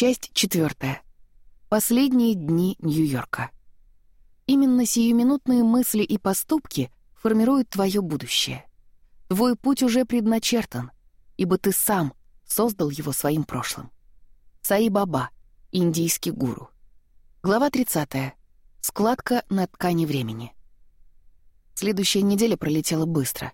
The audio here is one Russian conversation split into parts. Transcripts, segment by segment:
Часть четвертая. Последние дни Нью-Йорка. Именно сиюминутные мысли и поступки формируют твое будущее. Твой путь уже предначертан, ибо ты сам создал его своим прошлым. Саи Баба, индийский гуру. Глава 30. Складка на ткани времени. Следующая неделя пролетела быстро.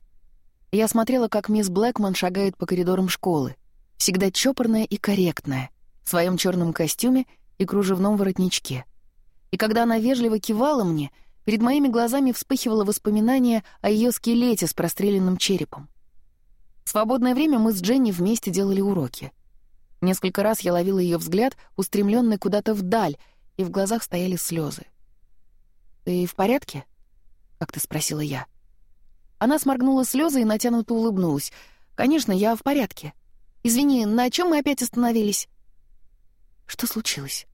Я смотрела, как мисс Блэкман шагает по коридорам школы, всегда чопорная и корректная, в своем черном костюме и кружевном воротничке. И когда она вежливо кивала мне, перед моими глазами вспыхивало воспоминание о ее скелете с простреленным черепом. В свободное время мы с Дженни вместе делали уроки. Несколько раз я ловила ее взгляд, устремленный куда-то вдаль, и в глазах стояли слезы. «Ты в порядке?» — как ты спросила я. Она сморгнула слезы и натянуто улыбнулась. «Конечно, я в порядке. Извини, на чем мы опять остановились?» Что случилось?»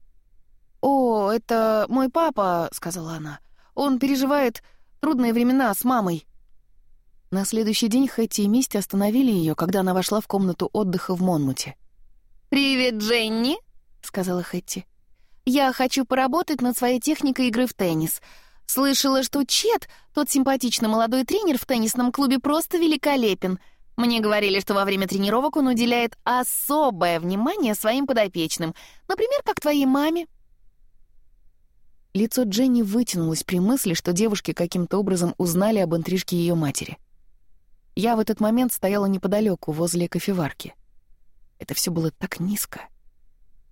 «О, это мой папа», — сказала она. «Он переживает трудные времена с мамой». На следующий день Хэти и Мисти остановили ее, когда она вошла в комнату отдыха в Монмуте. «Привет, Дженни», — сказала Хэти. «Я хочу поработать над своей техникой игры в теннис. Слышала, что Чет, тот симпатичный молодой тренер в теннисном клубе, просто великолепен. Мне говорили, что во время тренировок он уделяет особое внимание своим подопечным, например, как твоей маме». Лицо Дженни вытянулось при мысли, что девушки каким-то образом узнали об интрижке ее матери. Я в этот момент стояла неподалеку, возле кофеварки. Это все было так низко.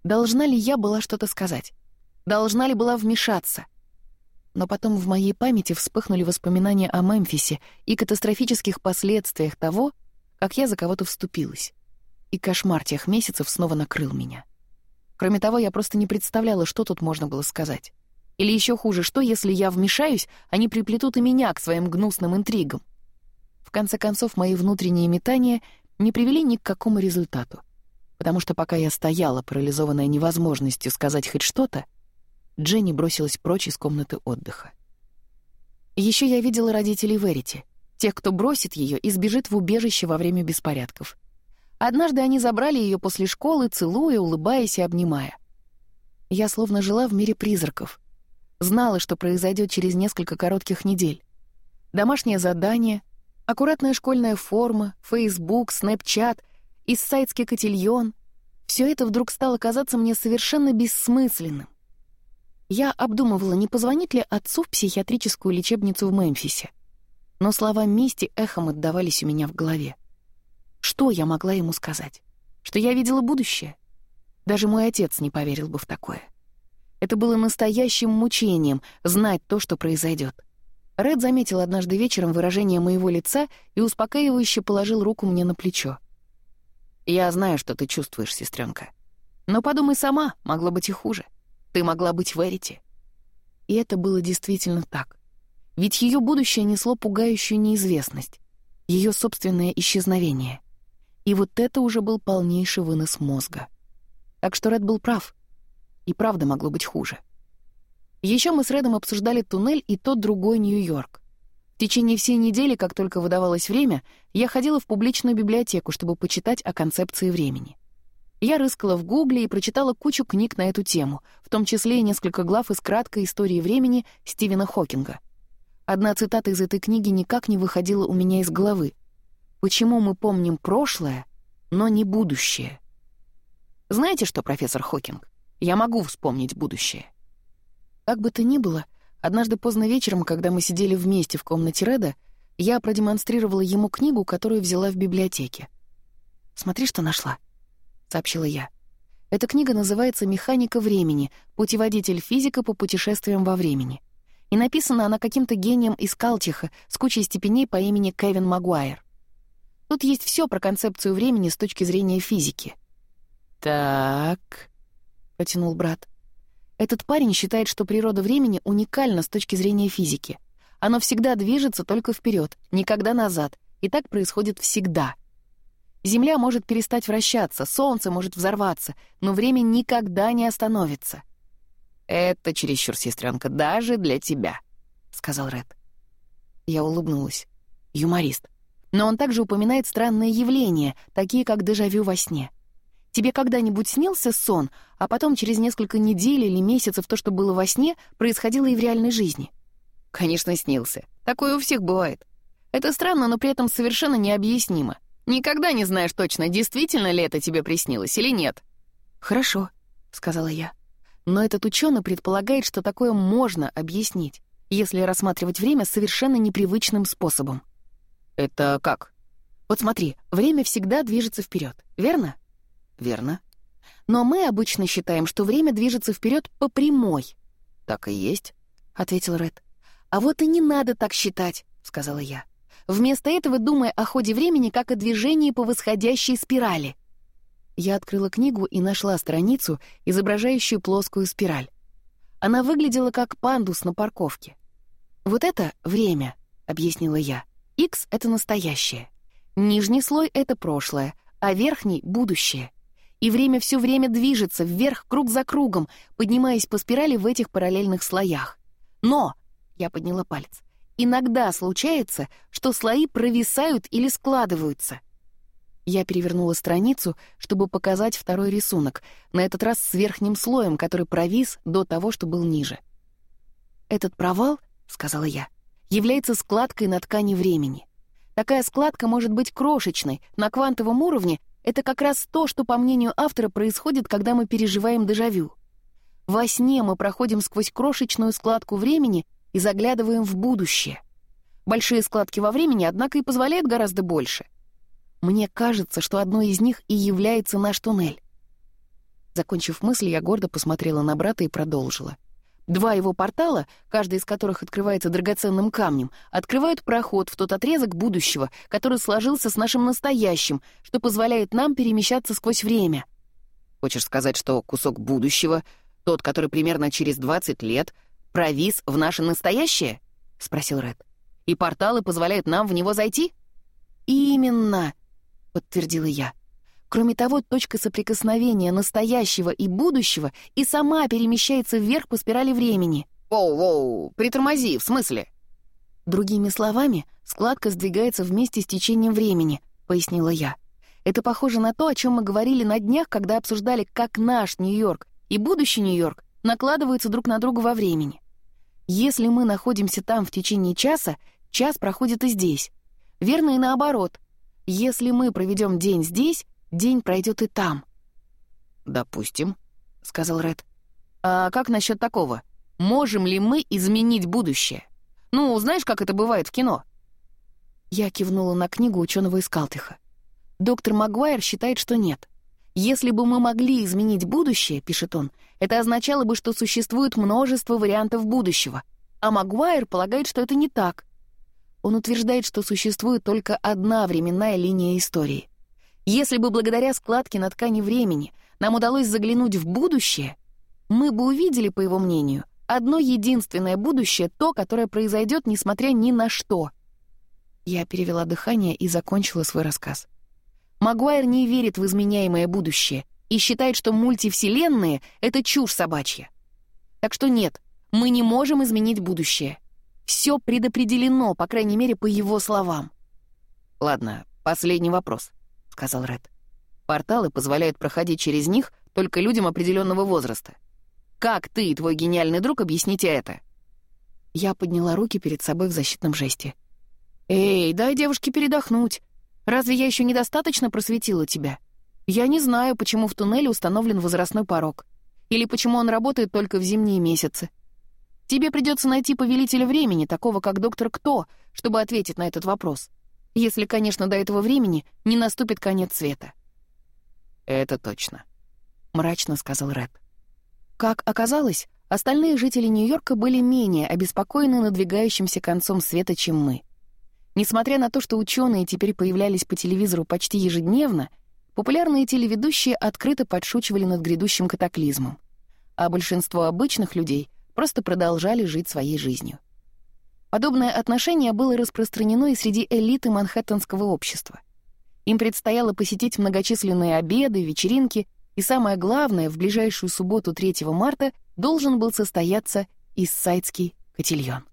Должна ли я была что-то сказать? Должна ли была вмешаться? Но потом в моей памяти вспыхнули воспоминания о Мемфисе и катастрофических последствиях того, как я за кого-то вступилась. И кошмар тех месяцев снова накрыл меня. Кроме того, я просто не представляла, что тут можно было сказать. Или еще хуже, что если я вмешаюсь, они приплетут и меня к своим гнусным интригам. В конце концов, мои внутренние метания не привели ни к какому результату. Потому что пока я стояла, парализованная невозможностью сказать хоть что-то, Дженни бросилась прочь из комнаты отдыха. Еще я видела родителей Верити. Тех, кто бросит ее и сбежит в убежище во время беспорядков. Однажды они забрали ее после школы, целуя, улыбаясь и обнимая. Я словно жила в мире призраков. Знала, что произойдет через несколько коротких недель. Домашнее задание, аккуратная школьная форма, Facebook, Snapchat, иссайдский котельон — все это вдруг стало казаться мне совершенно бессмысленным. Я обдумывала, не позвонить ли отцу в психиатрическую лечебницу в Мемфисе но слова мести эхом отдавались у меня в голове. Что я могла ему сказать? Что я видела будущее? Даже мой отец не поверил бы в такое. Это было настоящим мучением — знать то, что произойдет. Ред заметил однажды вечером выражение моего лица и успокаивающе положил руку мне на плечо. «Я знаю, что ты чувствуешь, сестренка. Но подумай сама, могло быть и хуже. Ты могла быть в Эрите». И это было действительно так. Ведь ее будущее несло пугающую неизвестность, ее собственное исчезновение. И вот это уже был полнейший вынос мозга. Так что Ред был прав. И правда могло быть хуже. Еще мы с Редом обсуждали туннель и тот другой Нью-Йорк. В течение всей недели, как только выдавалось время, я ходила в публичную библиотеку, чтобы почитать о концепции времени. Я рыскала в Гугле и прочитала кучу книг на эту тему, в том числе и несколько глав из краткой истории времени Стивена Хокинга — Одна цитата из этой книги никак не выходила у меня из головы. «Почему мы помним прошлое, но не будущее?» Знаете что, профессор Хокинг, я могу вспомнить будущее. Как бы то ни было, однажды поздно вечером, когда мы сидели вместе в комнате Реда, я продемонстрировала ему книгу, которую взяла в библиотеке. «Смотри, что нашла», — сообщила я. «Эта книга называется «Механика времени. Путеводитель физика по путешествиям во времени» и написана она каким-то гением из Калтиха с кучей степеней по имени Кевин Магуайр. Тут есть все про концепцию времени с точки зрения физики. «Так», — протянул брат. «Этот парень считает, что природа времени уникальна с точки зрения физики. Оно всегда движется только вперед, никогда назад, и так происходит всегда. Земля может перестать вращаться, солнце может взорваться, но время никогда не остановится. «Это чересчур, сестренка, даже для тебя», — сказал Ред. Я улыбнулась. Юморист. Но он также упоминает странные явления, такие как дежавю во сне. Тебе когда-нибудь снился сон, а потом через несколько недель или месяцев то, что было во сне, происходило и в реальной жизни? Конечно, снился. Такое у всех бывает. Это странно, но при этом совершенно необъяснимо. Никогда не знаешь точно, действительно ли это тебе приснилось или нет. «Хорошо», — сказала я. Но этот ученый предполагает, что такое можно объяснить, если рассматривать время совершенно непривычным способом. Это как? Вот смотри, время всегда движется вперед, верно? Верно. Но мы обычно считаем, что время движется вперед по прямой. Так и есть, ответил Ред. А вот и не надо так считать, сказала я. Вместо этого думай о ходе времени как о движении по восходящей спирали — я открыла книгу и нашла страницу, изображающую плоскую спираль. Она выглядела как пандус на парковке. «Вот это — время», — объяснила я. X — это настоящее. Нижний слой — это прошлое, а верхний — будущее. И время все время движется вверх круг за кругом, поднимаясь по спирали в этих параллельных слоях. Но, — я подняла палец, — иногда случается, что слои провисают или складываются — я перевернула страницу, чтобы показать второй рисунок, на этот раз с верхним слоем, который провис до того, что был ниже. «Этот провал, — сказала я, — является складкой на ткани времени. Такая складка может быть крошечной, на квантовом уровне это как раз то, что, по мнению автора, происходит, когда мы переживаем дежавю. Во сне мы проходим сквозь крошечную складку времени и заглядываем в будущее. Большие складки во времени, однако, и позволяют гораздо больше — мне кажется, что одной из них и является наш туннель. Закончив мысль, я гордо посмотрела на брата и продолжила. Два его портала, каждый из которых открывается драгоценным камнем, открывают проход в тот отрезок будущего, который сложился с нашим настоящим, что позволяет нам перемещаться сквозь время. Хочешь сказать, что кусок будущего, тот, который примерно через 20 лет, провис в наше настоящее? — спросил Ред. «И порталы позволяют нам в него зайти?» «Именно!» подтвердила я. Кроме того, точка соприкосновения настоящего и будущего и сама перемещается вверх по спирали времени. «Воу-воу, притормози, в смысле?» Другими словами, складка сдвигается вместе с течением времени, пояснила я. Это похоже на то, о чем мы говорили на днях, когда обсуждали, как наш Нью-Йорк и будущий Нью-Йорк накладываются друг на друга во времени. Если мы находимся там в течение часа, час проходит и здесь. Верно и наоборот. Если мы проведем день здесь, день пройдет и там». «Допустим», — сказал Ред. «А как насчет такого? Можем ли мы изменить будущее? Ну, знаешь, как это бывает в кино?» Я кивнула на книгу ученого из Калтыха. Доктор Магуайр считает, что нет. «Если бы мы могли изменить будущее, — пишет он, — это означало бы, что существует множество вариантов будущего. А Магуайр полагает, что это не так, он утверждает, что существует только одна временная линия истории. Если бы благодаря складке на ткани времени нам удалось заглянуть в будущее, мы бы увидели, по его мнению, одно единственное будущее, то, которое произойдет, несмотря ни на что. Я перевела дыхание и закончила свой рассказ. Магуайр не верит в изменяемое будущее и считает, что мультивселенные — это чушь собачья. Так что нет, мы не можем изменить будущее — все предопределено, по крайней мере, по его словам. «Ладно, последний вопрос», — сказал Ред. «Порталы позволяют проходить через них только людям определенного возраста. Как ты и твой гениальный друг объясните это?» Я подняла руки перед собой в защитном жесте. «Эй, дай девушке передохнуть. Разве я еще недостаточно просветила тебя? Я не знаю, почему в туннеле установлен возрастной порог. Или почему он работает только в зимние месяцы. Тебе придется найти повелителя времени, такого как доктор Кто, чтобы ответить на этот вопрос. Если, конечно, до этого времени не наступит конец света. «Это точно», — мрачно сказал Рэд. Как оказалось, остальные жители Нью-Йорка были менее обеспокоены надвигающимся концом света, чем мы. Несмотря на то, что ученые теперь появлялись по телевизору почти ежедневно, популярные телеведущие открыто подшучивали над грядущим катаклизмом. А большинство обычных людей просто продолжали жить своей жизнью. Подобное отношение было распространено и среди элиты манхэттенского общества. Им предстояло посетить многочисленные обеды, вечеринки, и самое главное, в ближайшую субботу 3 марта должен был состояться Иссайдский котельон.